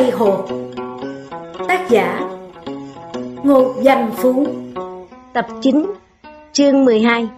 Tây Hồ. Tác giả Ngô Danh Phú. Tập 9 Chương 12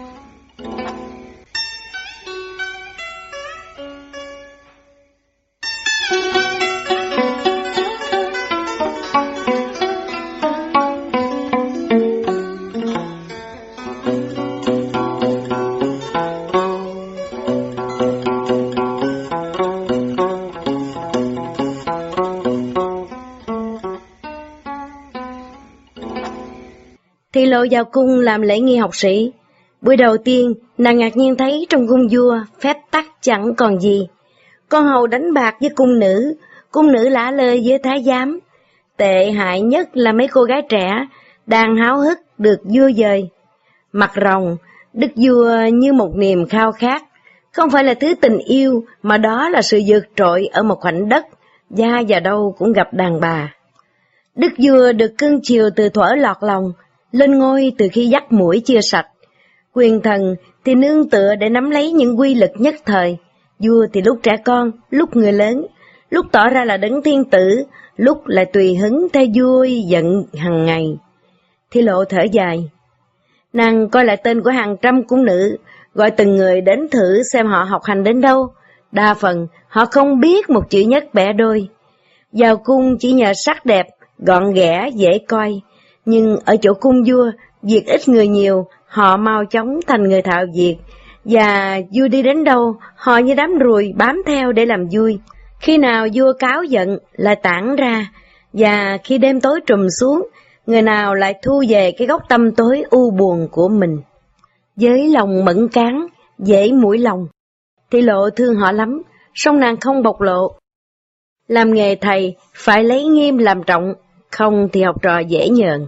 lộ vào cung làm lễ nghi học sĩ. Buổi đầu tiên, nàng ngạc nhiên thấy trong cung vua, phép tắc chẳng còn gì. Con hầu đánh bạc với cung nữ, cung nữ lả lơi với thái giám. Tệ hại nhất là mấy cô gái trẻ, đang háo hức được vua dời. Mặt rồng, đức vua như một niềm khao khát, không phải là thứ tình yêu, mà đó là sự vượt trội ở một khoảnh đất, da và đâu cũng gặp đàn bà. Đức vua được cưng chiều từ thuở lọt lòng, lên ngôi từ khi dắt mũi chưa sạch. Quyền thần thì nương tựa để nắm lấy những quy lực nhất thời, vua thì lúc trẻ con, lúc người lớn, lúc tỏ ra là đấng thiên tử, lúc lại tùy hứng theo vui giận hàng ngày. Thi lộ thở dài. Nàng coi lại tên của hàng trăm cung nữ, gọi từng người đến thử xem họ học hành đến đâu. Đa phần, họ không biết một chữ nhất bẻ đôi. Vào cung chỉ nhờ sắc đẹp, gọn ghẽ, dễ coi, nhưng ở chỗ cung vua, việc ít người nhiều, họ mau chóng thành người thạo việc, và vua đi đến đâu, họ như đám ruồi bám theo để làm vui. Khi nào vua cáo giận, lại tản ra, và khi đêm tối trùm xuống, người nào lại thu về cái góc tâm tối u buồn của mình. Với lòng mẫn cán, dễ mũi lòng, thì lộ thương họ lắm, song nàng không bộc lộ. Làm nghề thầy, phải lấy nghiêm làm trọng, không thì học trò dễ nhờn.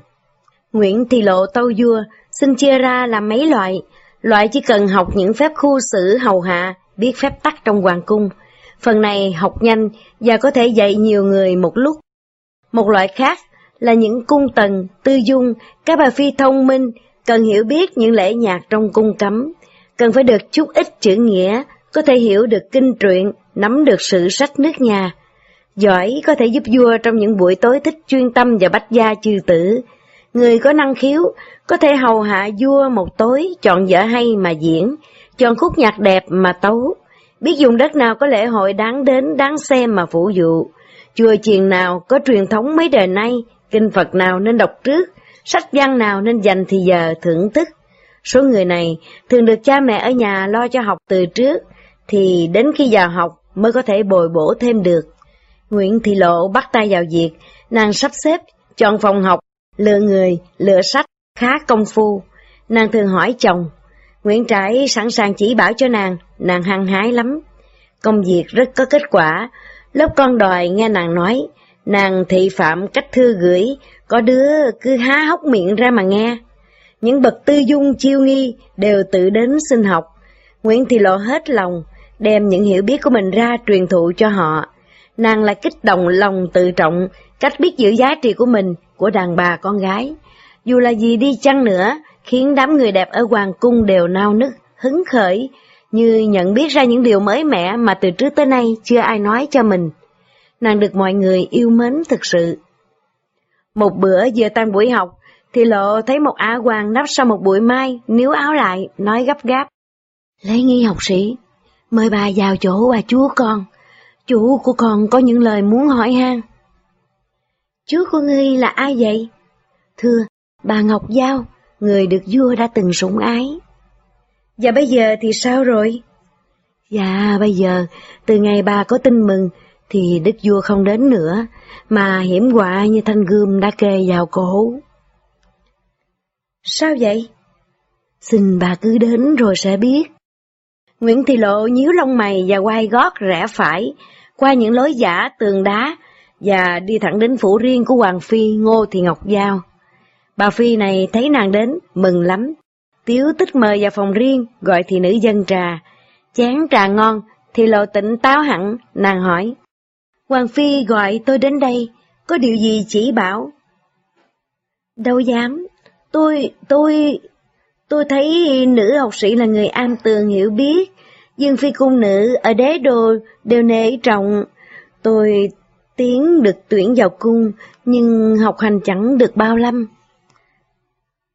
Nguyễn Thị Lộ tâu vua, xin chia ra làm mấy loại. Loại chỉ cần học những phép khu xử hầu hạ, biết phép tắc trong hoàng cung. Phần này học nhanh và có thể dạy nhiều người một lúc. Một loại khác là những cung tần, tư dung, các bà phi thông minh, cần hiểu biết những lễ nhạc trong cung cấm, cần phải được chút ít chữ nghĩa, có thể hiểu được kinh truyện, nắm được sự sách nước nhà. Giỏi có thể giúp vua trong những buổi tối thích chuyên tâm và bách gia chư tử. Người có năng khiếu có thể hầu hạ vua một tối chọn vợ hay mà diễn, chọn khúc nhạc đẹp mà tấu, biết dùng đất nào có lễ hội đáng đến đáng xem mà phụ dụ. Chùa chiền nào có truyền thống mấy đời nay, kinh Phật nào nên đọc trước, sách văn nào nên dành thì giờ thưởng thức. Số người này thường được cha mẹ ở nhà lo cho học từ trước, thì đến khi vào học mới có thể bồi bổ thêm được. Nguyễn Thị Lộ bắt tay vào việc, nàng sắp xếp, chọn phòng học, lựa người, lựa sách, khá công phu. Nàng thường hỏi chồng, Nguyễn Trãi sẵn sàng chỉ bảo cho nàng, nàng hăng hái lắm. Công việc rất có kết quả, lớp con đòi nghe nàng nói, nàng thị phạm cách thư gửi, có đứa cứ há hốc miệng ra mà nghe. Những bậc tư dung chiêu nghi đều tự đến xin học. Nguyễn Thị Lộ hết lòng, đem những hiểu biết của mình ra truyền thụ cho họ. Nàng lại kích động lòng tự trọng, cách biết giữ giá trị của mình, của đàn bà con gái. Dù là gì đi chăng nữa, khiến đám người đẹp ở Hoàng Cung đều nao nức, hứng khởi, như nhận biết ra những điều mới mẻ mà từ trước tới nay chưa ai nói cho mình. Nàng được mọi người yêu mến thực sự. Một bữa vừa tan buổi học, thì lộ thấy một á hoàng nắp sau một bụi mai, níu áo lại, nói gấp gáp. Lấy nghi học sĩ, mời bà vào chỗ bà chúa con. Chủ của con có những lời muốn hỏi han. Chúa của ngươi là ai vậy? Thưa, bà Ngọc Giao, người được vua đã từng sủng ái. Và bây giờ thì sao rồi? Dạ, bây giờ, từ ngày bà có tin mừng, thì đức vua không đến nữa, mà hiểm họa như thanh gươm đã kề vào cổ. Sao vậy? Xin bà cứ đến rồi sẽ biết. Nguyễn Thị Lộ nhíu lông mày và quay gót rẽ phải, qua những lối giả tường đá, và đi thẳng đến phủ riêng của Hoàng Phi Ngô Thị Ngọc Giao. Bà Phi này thấy nàng đến, mừng lắm. Tiếu tích mời vào phòng riêng, gọi thị nữ dân trà. Chén trà ngon, thì lộ tỉnh táo hẳn, nàng hỏi. Hoàng Phi gọi tôi đến đây, có điều gì chỉ bảo? Đâu dám, tôi, tôi, tôi thấy nữ học sĩ là người am tường hiểu biết, Dương Phi cung nữ ở đế đô đều nể trọng, Tôi tiến được tuyển vào cung, nhưng học hành chẳng được bao lâm.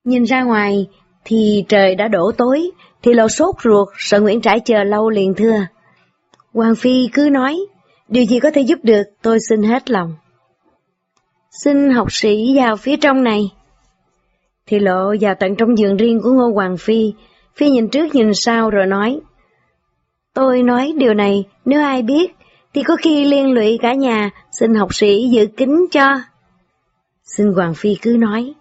Nhìn ra ngoài, thì trời đã đổ tối, thì lộ sốt ruột, sợ Nguyễn Trãi chờ lâu liền thưa. Hoàng Phi cứ nói, điều gì có thể giúp được, tôi xin hết lòng. Xin học sĩ vào phía trong này. Thì lộ vào tận trong giường riêng của Ngô Hoàng Phi, Phi nhìn trước nhìn sau rồi nói, Tôi nói điều này, nếu ai biết, thì có khi liên lụy cả nhà, xin học sĩ giữ kính cho. Xin Hoàng Phi cứ nói,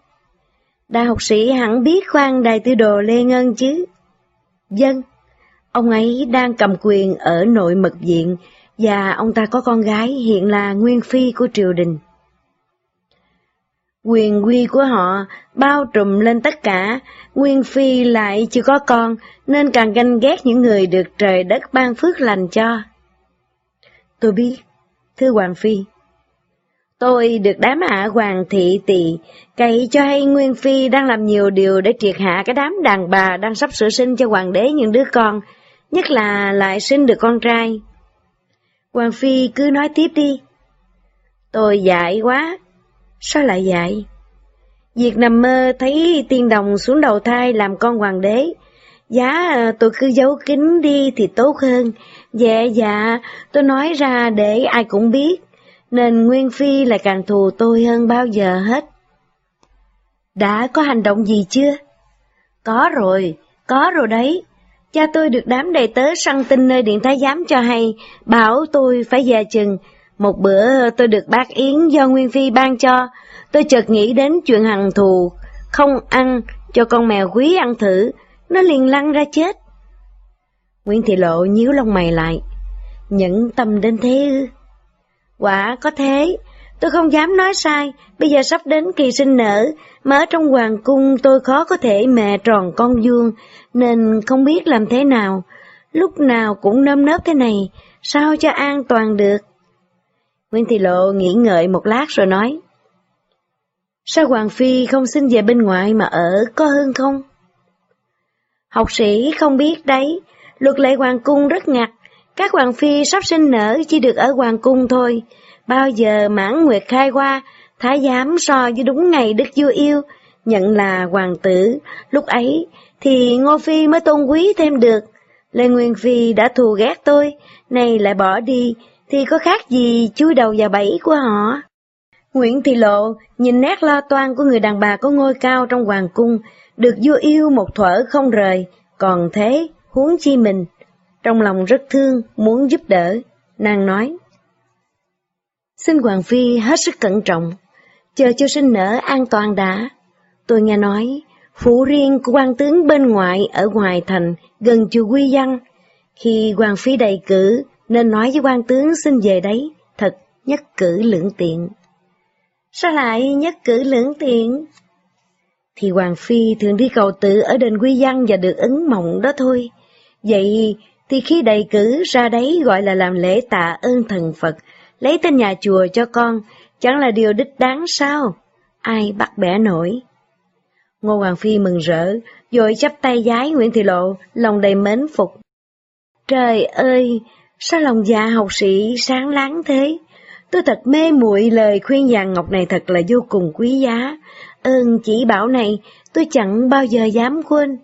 Đại học sĩ hẳn biết khoan đại tư đồ Lê Ngân chứ. Dân, ông ấy đang cầm quyền ở nội mật viện và ông ta có con gái hiện là nguyên phi của triều đình. Quyền quy của họ bao trùm lên tất cả, Nguyên Phi lại chưa có con, nên càng ganh ghét những người được trời đất ban phước lành cho. Tôi biết, thưa Hoàng Phi, tôi được đám hạ Hoàng thị tỳ cậy cho hay Nguyên Phi đang làm nhiều điều để triệt hạ cái đám đàn bà đang sắp sửa sinh cho Hoàng đế những đứa con, nhất là lại sinh được con trai. Hoàng Phi cứ nói tiếp đi. Tôi dại quá, sao lại vậy? Việc nằm mơ thấy tiên đồng xuống đầu thai làm con hoàng đế, giá à, tôi cứ giấu kín đi thì tốt hơn. Dạ dạ, tôi nói ra để ai cũng biết, nên Nguyên Phi lại càng thù tôi hơn bao giờ hết. Đã có hành động gì chưa? Có rồi, có rồi đấy. Cha tôi được đám đầy tớ săn tin nơi điện thái giám cho hay, bảo tôi phải về chừng. Một bữa tôi được bác Yến do Nguyên Phi ban cho, tôi chợt nghĩ đến chuyện hằng thù, không ăn, cho con mèo quý ăn thử, nó liền lăn ra chết. Nguyễn Thị Lộ nhíu lông mày lại, nhẫn tâm đến thế ư? Quả có thế, tôi không dám nói sai, bây giờ sắp đến kỳ sinh nở, mà ở trong hoàng cung tôi khó có thể mẹ tròn con vuông, nên không biết làm thế nào, lúc nào cũng nơm nớp thế này, sao cho an toàn được. Nguyễn Thị Lộ nghĩ ngợi một lát rồi nói, Sao Hoàng Phi không xin về bên ngoài mà ở có hơn không? Học sĩ không biết đấy, luật lệ Hoàng Cung rất ngặt, các Hoàng Phi sắp sinh nở chỉ được ở Hoàng Cung thôi, bao giờ mãn nguyệt khai qua, thái giám so với đúng ngày Đức Vua yêu, nhận là hoàng tử, lúc ấy thì Ngô Phi mới tôn quý thêm được. Lê Nguyên Phi đã thù ghét tôi, nay lại bỏ đi, thì có khác gì chui đầu vào bẫy của họ. Nguyễn Thị Lộ nhìn nét lo toan của người đàn bà có ngôi cao trong hoàng cung, được vua yêu một thuở không rời, còn thế, huống chi mình. Trong lòng rất thương, muốn giúp đỡ, nàng nói. Xin Hoàng Phi hết sức cẩn trọng, chờ cho sinh nở an toàn đã. Tôi nghe nói, phủ riêng của quan tướng bên ngoại ở ngoài thành, gần chùa Quy Văn. Khi Hoàng Phi đầy cử, nên nói với quan tướng xin về đấy, thật nhất cử lưỡng tiện. Sao lại nhất cử lưỡng tiện? Thì Hoàng Phi thường đi cầu tự ở đền Quy Văn và được ứng mộng đó thôi. Vậy thì khi đầy cử ra đấy gọi là làm lễ tạ ơn thần Phật, lấy tên nhà chùa cho con, chẳng là điều đích đáng sao? Ai bắt bẻ nổi? Ngô Hoàng Phi mừng rỡ, rồi chắp tay giái Nguyễn Thị Lộ, lòng đầy mến phục. Trời ơi, sao lòng già học sĩ sáng láng thế? Tôi thật mê muội lời khuyên vàng ngọc này thật là vô cùng quý giá. Ơn chỉ bảo này, tôi chẳng bao giờ dám quên.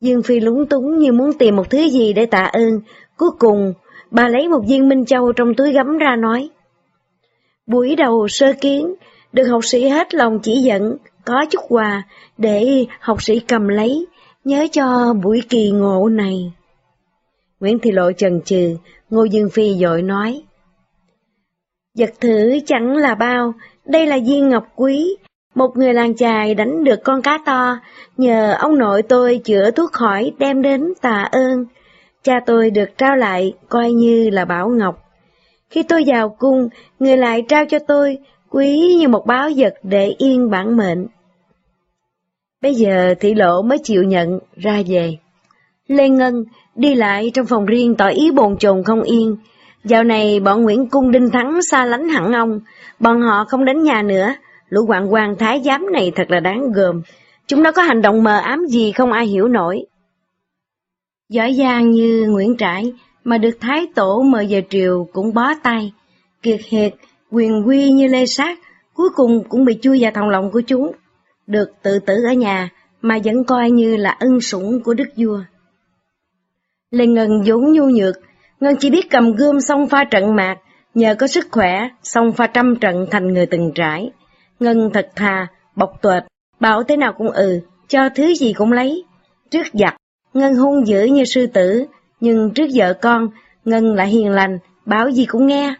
Dương Phi lúng túng như muốn tìm một thứ gì để tạ ơn. Cuối cùng, bà lấy một viên minh châu trong túi gấm ra nói. Buổi đầu sơ kiến, được học sĩ hết lòng chỉ dẫn, có chút quà để học sĩ cầm lấy, nhớ cho buổi kỳ ngộ này. Nguyễn Thị Lộ chần chừ, Ngô Dương Phi dội nói. Vật thử chẳng là bao, đây là viên ngọc quý. Một người làng chài đánh được con cá to, nhờ ông nội tôi chữa thuốc khỏi đem đến tạ ơn. Cha tôi được trao lại coi như là bảo ngọc. Khi tôi vào cung, người lại trao cho tôi quý như một báo vật để yên bản mệnh. Bây giờ thị lộ mới chịu nhận, ra về. Lê Ngân đi lại trong phòng riêng tỏ ý bồn chồn không yên, Dạo này bọn Nguyễn Cung Đinh Thắng xa lánh hẳn ông, bọn họ không đến nhà nữa, lũ hoàng hoàng thái giám này thật là đáng gờm. Chúng nó có hành động mờ ám gì không ai hiểu nổi. Giỏi giang như Nguyễn Trãi, mà được Thái Tổ mời giờ triều cũng bó tay. Kiệt hiệt, quyền quy như lê sát, cuối cùng cũng bị chui vào thòng lòng của chúng. Được tự tử ở nhà, mà vẫn coi như là ân sủng của đức vua. Lê Ngân vốn nhu nhược, Ngân chỉ biết cầm gươm xong pha trận mạc, nhờ có sức khỏe, xong pha trăm trận thành người từng trải. Ngân thật thà, bộc tuệt, bảo thế nào cũng ừ, cho thứ gì cũng lấy. Trước giặc, Ngân hung dữ như sư tử, nhưng trước vợ con, Ngân lại hiền lành, bảo gì cũng nghe.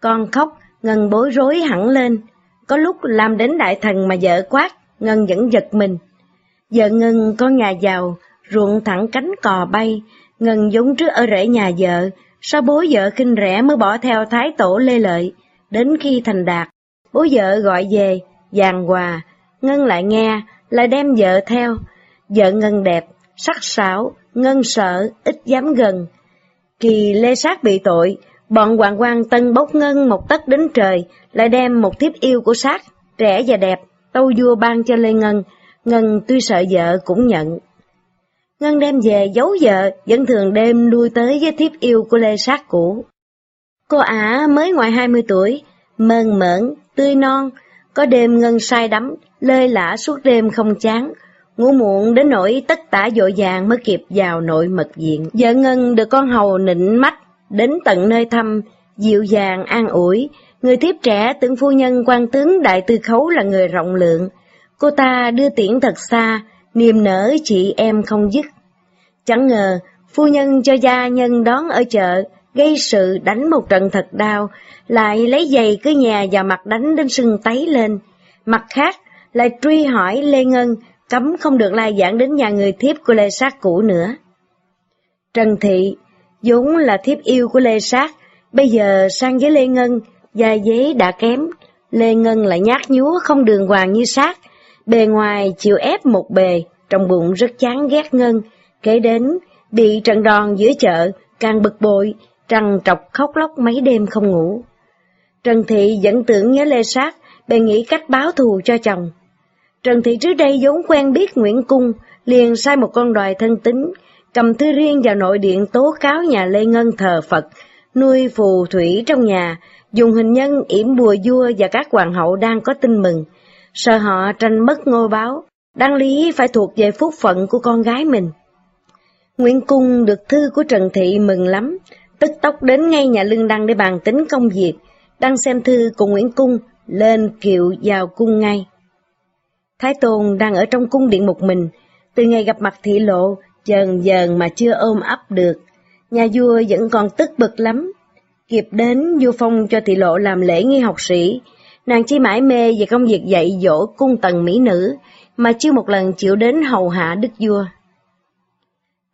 Con khóc, Ngân bối rối hẳn lên. Có lúc làm đến đại thần mà vợ quát, Ngân vẫn giật mình. Vợ Ngân con nhà giàu, ruộng thẳng cánh cò bay, Ngân giống trước ở rễ nhà vợ, sao bố vợ kinh rẻ mới bỏ theo thái tổ lê lợi. Đến khi thành đạt, bố vợ gọi về, giàn quà, Ngân lại nghe, lại đem vợ theo. Vợ Ngân đẹp, sắc sảo, Ngân sợ, ít dám gần. Kỳ lê sát bị tội, bọn hoàng quan tân bốc Ngân một tấc đến trời, lại đem một thiếp yêu của sát, trẻ và đẹp, tâu vua ban cho Lê Ngân, Ngân tuy sợ vợ cũng nhận. Ngân đem về giấu vợ, vẫn thường đêm lui tới với thiếp yêu của Lê Sát cũ. Cô ả mới ngoài 20 tuổi, mơn mởn, tươi non, có đêm Ngân say đắm, lơi lả suốt đêm không chán, ngủ muộn đến nỗi tất tả dội vàng mới kịp vào nội mật viện. Vợ Ngân được con hầu nịnh mắt, đến tận nơi thăm, dịu dàng an ủi, người thiếp trẻ tưởng phu nhân quan tướng đại tư khấu là người rộng lượng. Cô ta đưa tiễn thật xa, niềm nở chị em không dứt. Chẳng ngờ, phu nhân cho gia nhân đón ở chợ, gây sự đánh một trận thật đau, lại lấy giày cứ nhà vào mặt đánh đến sưng tấy lên. Mặt khác, lại truy hỏi Lê Ngân, cấm không được lai giảng đến nhà người thiếp của Lê Sát cũ nữa. Trần Thị, vốn là thiếp yêu của Lê Sát, bây giờ sang với Lê Ngân, gia dế đã kém, Lê Ngân lại nhát nhúa không đường hoàng như Sát, bề ngoài chịu ép một bề, trong bụng rất chán ghét Ngân, kế đến bị trận đòn giữa chợ, càng bực bội, trằn trọc khóc lóc mấy đêm không ngủ. Trần Thị vẫn tưởng nhớ Lê Sát, bèn nghĩ cách báo thù cho chồng. Trần Thị trước đây vốn quen biết Nguyễn Cung, liền sai một con đòi thân tính, cầm thư riêng vào nội điện tố cáo nhà Lê Ngân thờ Phật, nuôi phù thủy trong nhà, dùng hình nhân yểm bùa vua và các hoàng hậu đang có tin mừng, sợ họ tranh mất ngôi báo, đáng lý phải thuộc về phúc phận của con gái mình. Nguyễn Cung được thư của Trần Thị mừng lắm, tức tốc đến ngay nhà lương đăng để bàn tính công việc, đăng xem thư cùng Nguyễn Cung, lên kiệu vào cung ngay. Thái Tôn đang ở trong cung điện một mình, từ ngày gặp mặt thị lộ, dần dần mà chưa ôm ấp được. Nhà vua vẫn còn tức bực lắm. Kịp đến, vua phong cho thị lộ làm lễ nghi học sĩ. Nàng chỉ mãi mê về công việc dạy dỗ cung tần mỹ nữ, mà chưa một lần chịu đến hầu hạ đức vua.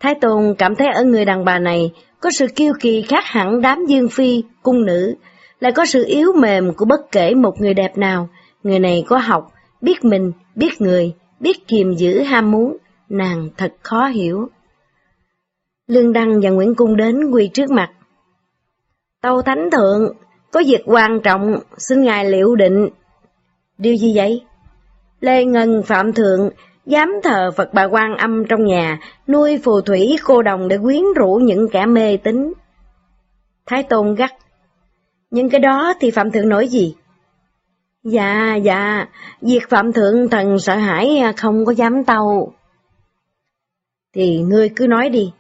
Thái Tôn cảm thấy ở người đàn bà này có sự kiêu kỳ khác hẳn đám dương phi, cung nữ, lại có sự yếu mềm của bất kể một người đẹp nào. Người này có học, biết mình, biết người, biết kiềm giữ ham muốn, nàng thật khó hiểu. Lương Đăng và Nguyễn Cung đến quỳ trước mặt. Tâu Thánh Thượng, có việc quan trọng, xin Ngài liệu định. Điều gì vậy? Lê Ngân Phạm Thượng dám thờ Phật bà quan âm trong nhà, nuôi phù thủy cô đồng để quyến rũ những kẻ mê tín. Thái Tôn gắt, những cái đó thì Phạm Thượng nói gì? Dạ, dạ, việc Phạm Thượng thần sợ hãi không có dám tâu. Thì ngươi cứ nói đi.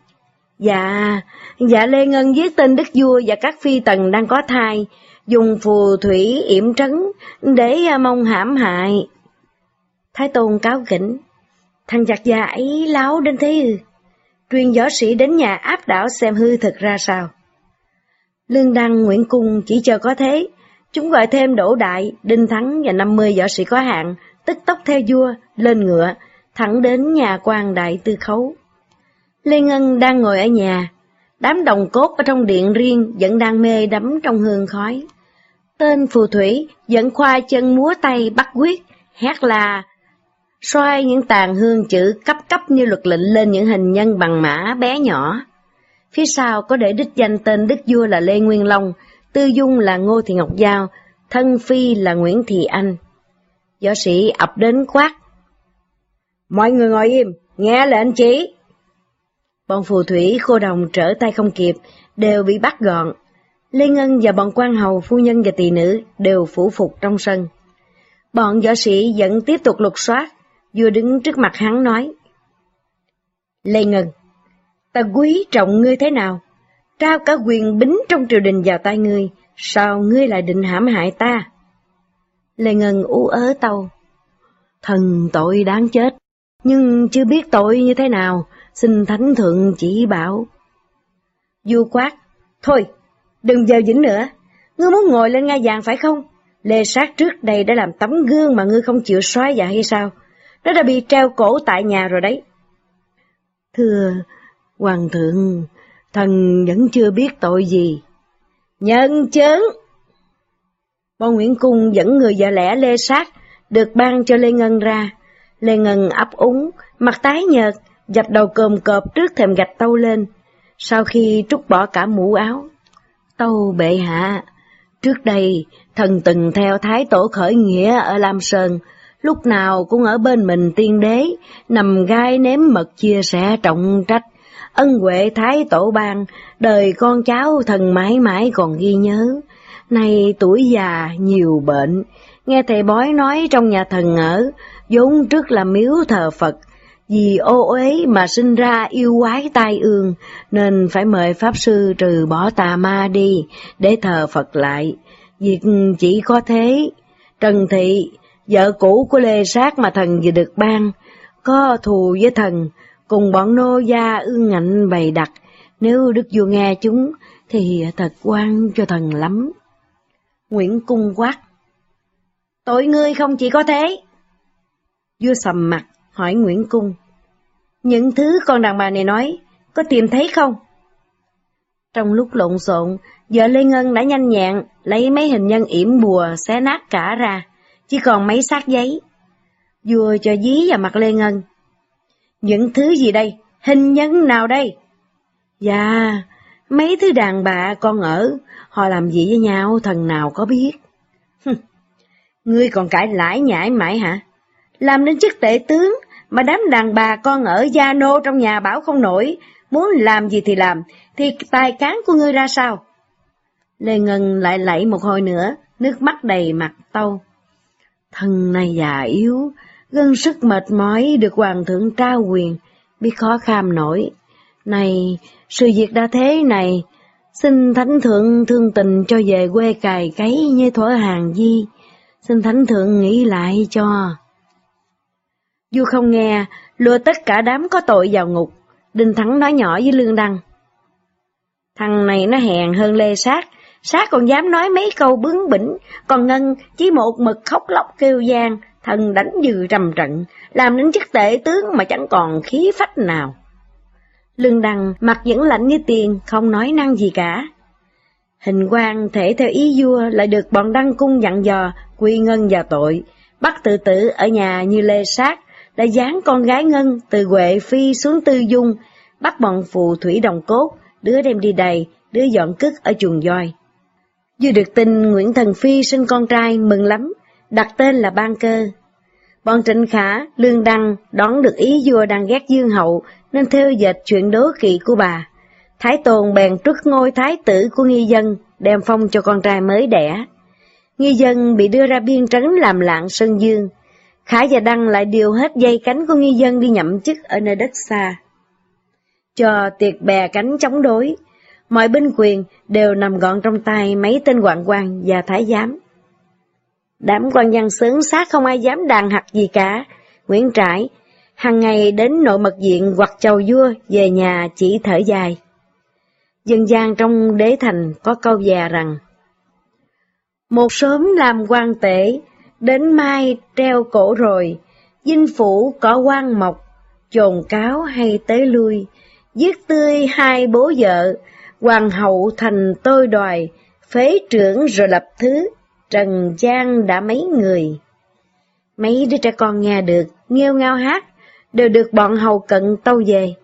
Dạ, dạ Lê Ngân viết tên Đức Vua và các phi tần đang có thai, dùng phù thủy yểm trấn để mong hãm hại. Thái Tôn cáo kỉnh, thằng giặc già ấy láo đến thế ư. Truyền võ sĩ đến nhà áp đảo xem hư thực ra sao. Lương Đăng Nguyễn Cung chỉ chờ có thế, chúng gọi thêm Đỗ Đại, Đinh Thắng và 50 võ sĩ có hạn, tức tốc theo vua, lên ngựa, thẳng đến nhà quan đại tư khấu. Lê Ngân đang ngồi ở nhà, đám đồng cốt ở trong điện riêng vẫn đang mê đắm trong hương khói. Tên phù thủy vẫn khoa chân múa tay bắt quyết, hét là xoay những tàn hương chữ cấp cấp như luật lệnh lên những hình nhân bằng mã bé nhỏ. Phía sau có để đích danh tên đức vua là Lê Nguyên Long, tư dung là Ngô Thị Ngọc Giao, thân phi là Nguyễn Thị Anh. Võ sĩ ập đến quát. Mọi người ngồi im, nghe lệnh chỉ. Bọn phù thủy khô đồng trở tay không kịp, đều bị bắt gọn. Lê Ngân và bọn quan hầu, phu nhân và tỳ nữ đều phủ phục trong sân. Bọn võ sĩ vẫn tiếp tục lục soát, vừa đứng trước mặt hắn nói. Lê Ngân, ta quý trọng ngươi thế nào? Trao cả quyền bính trong triều đình vào tay ngươi, sao ngươi lại định hãm hại ta? Lê Ngân ú ớ tâu. Thần tội đáng chết, nhưng chưa biết tội như thế nào, xin thánh thượng chỉ bảo. Du quát, thôi, đừng vào vĩnh nữa, ngươi muốn ngồi lên ngai vàng phải không? Lê sát trước đây đã làm tấm gương mà ngươi không chịu xoáy dạ hay sao? Nó đã bị treo cổ tại nhà rồi đấy. Thưa, Hoàng thượng, thần vẫn chưa biết tội gì. Nhân chứng! Bon Nguyễn Cung dẫn người vợ lẽ Lê Sát được ban cho Lê Ngân ra. Lê Ngân ấp úng, mặt tái nhợt, dập đầu cồm cộp trước thềm gạch tâu lên, sau khi trút bỏ cả mũ áo. Tâu bệ hạ, trước đây thần từng theo thái tổ khởi nghĩa ở Lam Sơn, lúc nào cũng ở bên mình tiên đế, nằm gai ném mật chia sẻ trọng trách, ân huệ thái tổ ban, đời con cháu thần mãi mãi còn ghi nhớ. Nay tuổi già, nhiều bệnh, nghe thầy bói nói trong nhà thần ở, vốn trước là miếu thờ Phật, vì ô uế mà sinh ra yêu quái tai ương, nên phải mời Pháp Sư trừ bỏ tà ma đi, để thờ Phật lại. Việc chỉ có thế. Trần Thị, vợ cũ của Lê Sát mà thần vừa được ban, có thù với thần, cùng bọn nô gia ương ngạnh bày đặt, nếu Đức Vua nghe chúng, thì thật quan cho thần lắm. Nguyễn Cung quát. Tội ngươi không chỉ có thế. Vua sầm mặt, hỏi Nguyễn Cung. Những thứ con đàn bà này nói, có tìm thấy không? Trong lúc lộn xộn, vợ Lê Ngân đã nhanh nhẹn lấy mấy hình nhân yểm bùa xé nát cả ra, chỉ còn mấy xác giấy. Vua cho dí vào mặt Lê Ngân. Những thứ gì đây? Hình nhân nào đây? Dạ, mấy thứ đàn bà con ở, họ làm gì với nhau thần nào có biết. Ngươi còn cãi lãi nhãi mãi hả? Làm đến chức tể tướng, mà đám đàn bà con ở gia nô trong nhà bảo không nổi, muốn làm gì thì làm, thì tài cán của ngươi ra sao? Lê Ngân lại lạy một hồi nữa, nước mắt đầy mặt tâu. Thân này già yếu, gân sức mệt mỏi được hoàng thượng trao quyền, biết khó kham nổi. Này, sự việc đã thế này, xin thánh thượng thương tình cho về quê cài cấy như thuở hàng di, xin thánh thượng nghĩ lại cho. Du không nghe, lùa tất cả đám có tội vào ngục, Đinh Thắng nói nhỏ với Lương Đăng. Thằng này nó hèn hơn Lê Sát, Sát còn dám nói mấy câu bướng bỉnh, còn Ngân chỉ một mực khóc lóc kêu gian, thần đánh dừ trầm trận, làm đến chức tệ tướng mà chẳng còn khí phách nào. Lương Đăng mặt vẫn lạnh như tiền, không nói năng gì cả. Hình quan thể theo ý vua lại được bọn đăng cung dặn dò quy ngân vào tội, bắt tự tử ở nhà như lê sát, đã dán con gái ngân từ Huệ Phi xuống Tư Dung, bắt bọn phù thủy đồng cốt, đứa đem đi đầy, đứa dọn cức ở chuồng voi. Vừa được tin Nguyễn Thần Phi sinh con trai mừng lắm, đặt tên là Ban Cơ. Bọn Trịnh Khả, Lương Đăng đón được ý vua đang ghét Dương Hậu nên theo dệt chuyện đố kỵ của bà. Thái Tồn bèn trước ngôi thái tử của nghi dân, đem phong cho con trai mới đẻ. Nghi dân bị đưa ra biên trấn làm lạng Sơn Dương. Khả và Đăng lại điều hết dây cánh của nghi dân đi nhậm chức ở nơi đất xa. Cho tiệc bè cánh chống đối, mọi binh quyền đều nằm gọn trong tay mấy tên quan quan và thái giám. Đám quan văn sướng sát không ai dám đàn hạt gì cả. Nguyễn Trãi, hàng ngày đến nội mật diện hoặc chầu vua về nhà chỉ thở dài. Dân gian trong đế thành có câu già rằng, Một sớm làm quan tể, đến mai treo cổ rồi, dinh phủ có quan mộc, chồn cáo hay tế lui, giết tươi hai bố vợ, hoàng hậu thành tôi đòi, phế trưởng rồi lập thứ, trần gian đã mấy người. Mấy đứa trẻ con nghe được, nghêu ngao hát, đều được bọn hầu cận tâu về.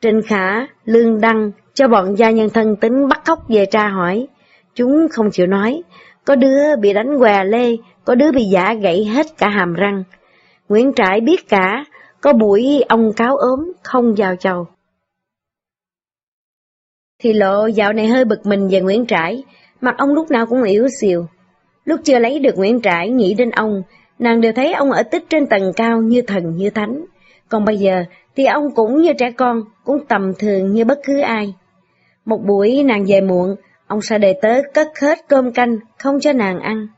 Trình Khả, Lương Đăng cho bọn gia nhân thân tính bắt khóc về tra hỏi. Chúng không chịu nói, có đứa bị đánh què lê, có đứa bị giả gãy hết cả hàm răng. Nguyễn Trãi biết cả, có buổi ông cáo ốm không vào chầu. Thì lộ dạo này hơi bực mình về Nguyễn Trãi, mặt ông lúc nào cũng yếu xìu. Lúc chưa lấy được Nguyễn Trãi nghĩ đến ông, nàng đều thấy ông ở tích trên tầng cao như thần như thánh. Còn bây giờ thì ông cũng như trẻ con, cũng tầm thường như bất cứ ai. Một buổi nàng về muộn, ông sai đề tớ cất hết cơm canh, không cho nàng ăn.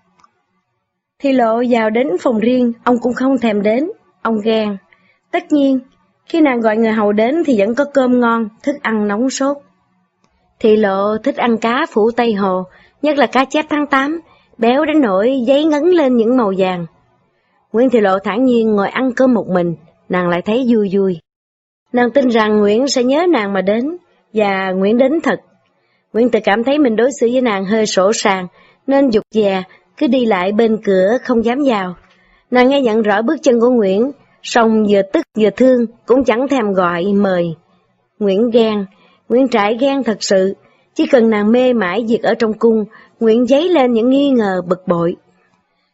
Thì lộ vào đến phòng riêng, ông cũng không thèm đến, ông ghen. Tất nhiên, khi nàng gọi người hầu đến thì vẫn có cơm ngon, thức ăn nóng sốt. Thì lộ thích ăn cá phủ Tây Hồ, nhất là cá chép tháng 8, béo đến nỗi giấy ngấn lên những màu vàng. Nguyễn Thị Lộ thản nhiên ngồi ăn cơm một mình, nàng lại thấy vui vui. Nàng tin rằng Nguyễn sẽ nhớ nàng mà đến, và Nguyễn đến thật. Nguyễn tự cảm thấy mình đối xử với nàng hơi sổ sàng, nên dục dè, cứ đi lại bên cửa không dám vào. Nàng nghe nhận rõ bước chân của Nguyễn, song vừa tức vừa thương, cũng chẳng thèm gọi, mời. Nguyễn ghen, Nguyễn Trãi ghen thật sự, chỉ cần nàng mê mãi việc ở trong cung, Nguyễn giấy lên những nghi ngờ bực bội.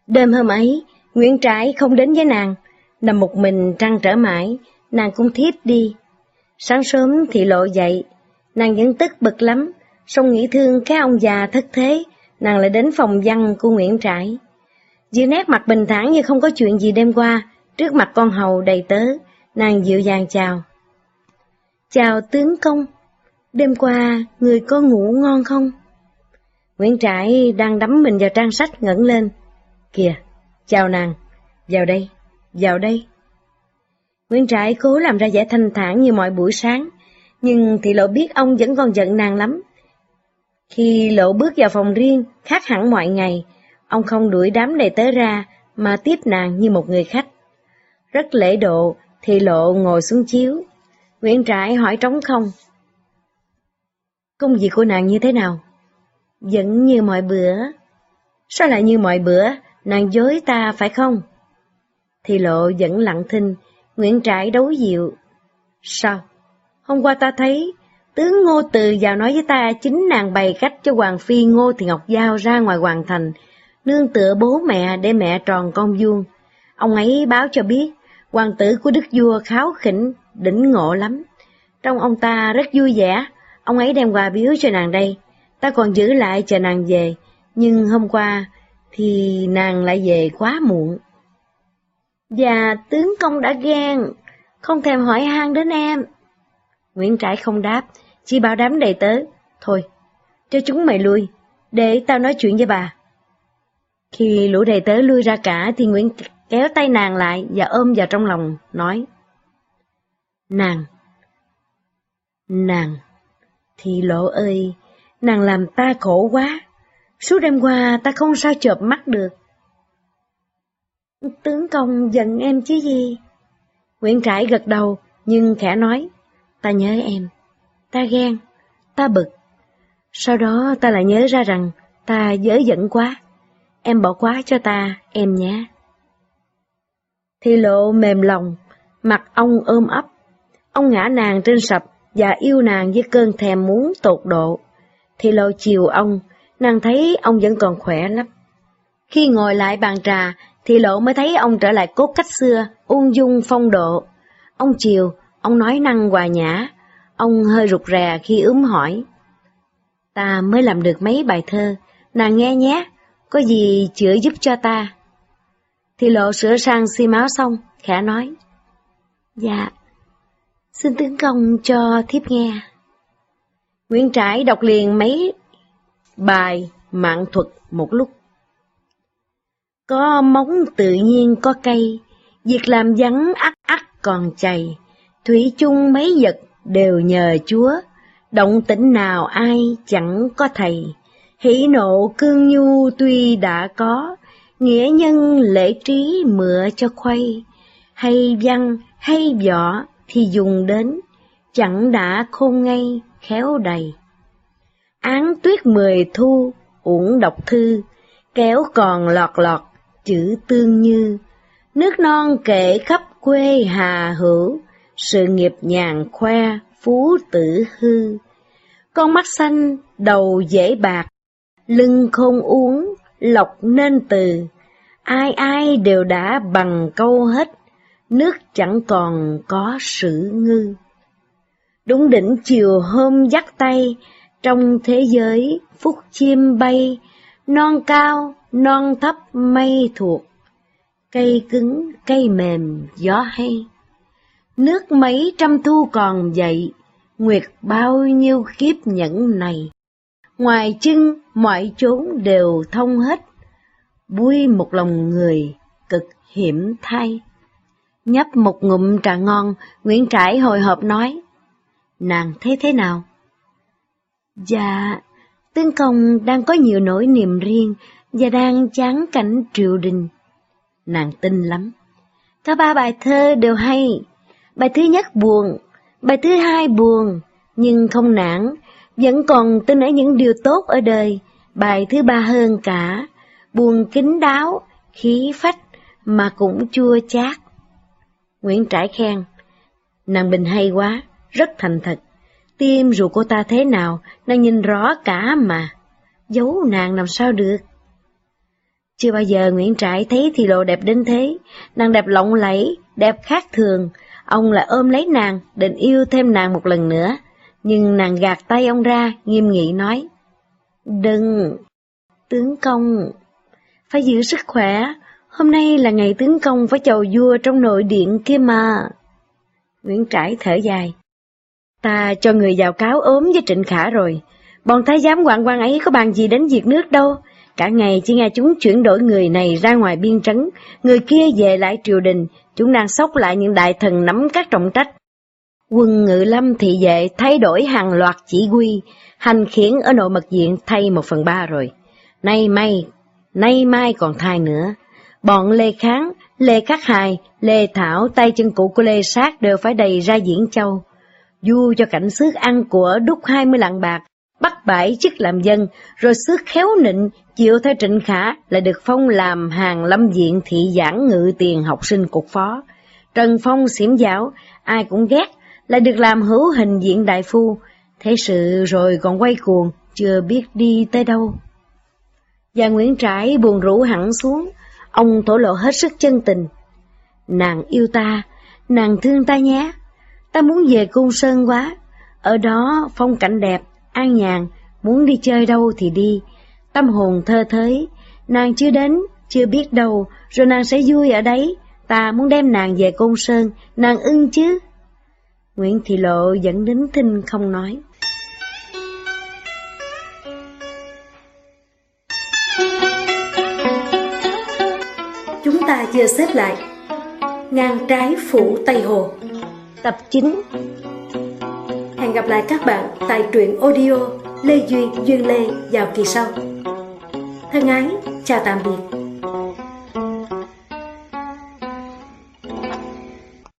Đêm hôm ấy, Nguyễn Trãi không đến với nàng, nằm một mình trăng trở mãi, nàng cũng thiếp đi. Sáng sớm thì lộ dậy, nàng vẫn tức bực lắm, song nghĩ thương cái ông già thất thế, nàng lại đến phòng văn của Nguyễn Trãi. Giữ nét mặt bình thản như không có chuyện gì đêm qua, trước mặt con hầu đầy tớ, nàng dịu dàng chào. Chào tướng công, đêm qua người có ngủ ngon không? Nguyễn Trãi đang đắm mình vào trang sách ngẩng lên. Kìa, chào nàng, vào đây, vào đây. Nguyễn Trãi cố làm ra vẻ thanh thản như mọi buổi sáng, nhưng thị lộ biết ông vẫn còn giận nàng lắm. Khi lộ bước vào phòng riêng, khác hẳn mọi ngày, ông không đuổi đám đầy tớ ra, mà tiếp nàng như một người khách. Rất lễ độ, thì lộ ngồi xuống chiếu. Nguyễn Trãi hỏi trống không. Công việc của nàng như thế nào? Vẫn như mọi bữa. Sao lại như mọi bữa, nàng dối ta phải không? Thì lộ vẫn lặng thinh, Nguyễn Trãi đấu dịu. Sao? Hôm qua ta thấy tướng Ngô Từ vào nói với ta chính nàng bày cách cho Hoàng Phi Ngô Thị Ngọc Giao ra ngoài hoàng thành, nương tựa bố mẹ để mẹ tròn con vuông. Ông ấy báo cho biết, hoàng tử của đức vua kháo khỉnh, đỉnh ngộ lắm. Trong ông ta rất vui vẻ, ông ấy đem quà biếu cho nàng đây. Ta còn giữ lại chờ nàng về, nhưng hôm qua thì nàng lại về quá muộn. Và tướng công đã ghen, không thèm hỏi han đến em. Nguyễn Trãi không đáp, chỉ bảo đám đầy tớ, thôi, cho chúng mày lui, để tao nói chuyện với bà. Khi lũ đầy tớ lui ra cả thì Nguyễn kéo tay nàng lại và ôm vào trong lòng, nói Nàng, nàng, thì lộ ơi, nàng làm ta khổ quá, suốt đêm qua ta không sao chợp mắt được. Tướng công giận em chứ gì? Nguyễn Trãi gật đầu, nhưng khẽ nói, ta nhớ em, ta ghen, ta bực. Sau đó ta lại nhớ ra rằng ta dớ giận quá, em bỏ quá cho ta, em nhé. Thì lộ mềm lòng, mặt ông ôm ấp, ông ngã nàng trên sập và yêu nàng với cơn thèm muốn tột độ. Thì lộ chiều ông, nàng thấy ông vẫn còn khỏe lắm. Khi ngồi lại bàn trà, thì lộ mới thấy ông trở lại cốt cách xưa, ung dung phong độ. Ông chiều, ông nói năng hòa nhã, ông hơi rụt rè khi ướm hỏi. Ta mới làm được mấy bài thơ, nàng nghe nhé, có gì chữa giúp cho ta. Thì lộ sửa sang xi máu xong, khẽ nói. Dạ, xin tướng công cho thiếp nghe. Nguyễn Trãi đọc liền mấy bài mạng thuật một lúc. Có móng tự nhiên có cây, việc làm vắng ắt ắt còn chày, thủy chung mấy vật đều nhờ Chúa, động tĩnh nào ai chẳng có thầy, hỷ nộ cương nhu tuy đã có, nghĩa nhân lễ trí mựa cho khuây, hay văn hay võ thì dùng đến, chẳng đã khôn ngay, khéo đầy. Án tuyết mười thu, uổng đọc thư, kéo còn lọt lọt, chữ tương như, nước non kể khắp quê hà hữu, sự nghiệp nhàn khoe, phú tử hư. Con mắt xanh, đầu dễ bạc, lưng không uống, lọc nên từ, ai ai đều đã bằng câu hết, nước chẳng còn có sự ngư. Đúng đỉnh chiều hôm dắt tay, Trong thế giới phúc chim bay, non cao, non thấp mây thuộc, cây cứng, cây mềm, gió hay. Nước mấy trăm thu còn dậy, nguyệt bao nhiêu kiếp nhẫn này. Ngoài chân, mọi chốn đều thông hết, vui một lòng người, cực hiểm thay. Nhấp một ngụm trà ngon, Nguyễn Trãi hồi hộp nói, Nàng thấy thế nào? Dạ, Tướng Công đang có nhiều nỗi niềm riêng và đang chán cảnh triều đình. Nàng tin lắm. Cả ba bài thơ đều hay. Bài thứ nhất buồn, bài thứ hai buồn, nhưng không nản, vẫn còn tin ở những điều tốt ở đời. Bài thứ ba hơn cả, buồn kín đáo, khí phách, mà cũng chua chát. Nguyễn Trãi khen, nàng Bình hay quá, rất thành thật. Tim dù cô ta thế nào, nàng nhìn rõ cả mà. Giấu nàng làm sao được. Chưa bao giờ Nguyễn Trãi thấy thì lộ đẹp đến thế, nàng đẹp lộng lẫy, đẹp khác thường. Ông lại ôm lấy nàng, định yêu thêm nàng một lần nữa. Nhưng nàng gạt tay ông ra, nghiêm nghị nói. Đừng, tướng công, phải giữ sức khỏe, hôm nay là ngày tướng công phải chầu vua trong nội điện kia mà. Nguyễn Trãi thở dài. Ta cho người vào cáo ốm với Trịnh Khả rồi, bọn thái giám quan quan ấy có bàn gì đến việc nước đâu, cả ngày chỉ nghe chúng chuyển đổi người này ra ngoài biên trấn, người kia về lại triều đình, chúng đang sóc lại những đại thần nắm các trọng trách. Quân ngự lâm thị vệ thay đổi hàng loạt chỉ huy, hành khiển ở nội mật diện thay một phần ba rồi. Nay may, nay mai còn thay nữa. Bọn Lê Kháng, Lê Khắc Hài, Lê Thảo, tay chân cụ của Lê Sát đều phải đầy ra diễn châu. Du cho cảnh sức ăn của đúc hai mươi lạng bạc, bắt bãi chức làm dân, rồi sức khéo nịnh, chịu theo trịnh khả lại được phong làm hàng lâm diện thị giảng ngự tiền học sinh cục phó. Trần Phong xỉm giáo, ai cũng ghét, lại được làm hữu hình diện đại phu, thế sự rồi còn quay cuồng, chưa biết đi tới đâu. Và Nguyễn Trãi buồn rũ hẳn xuống, ông thổ lộ hết sức chân tình. Nàng yêu ta, nàng thương ta nhé, ta muốn về cung sơn quá, ở đó phong cảnh đẹp, an nhàn, muốn đi chơi đâu thì đi, tâm hồn thơ thới, nàng chưa đến, chưa biết đâu, rồi nàng sẽ vui ở đấy, ta muốn đem nàng về cung sơn, nàng ưng chứ. Nguyễn Thị Lộ vẫn đến thinh không nói. Giờ xếp lại. Ngang trái phủ Tây Hồ. Tập 9 Hẹn gặp lại các bạn tại truyện audio Lê Duy Duyên Lê vào kỳ sau. Thân ái, chào tạm biệt.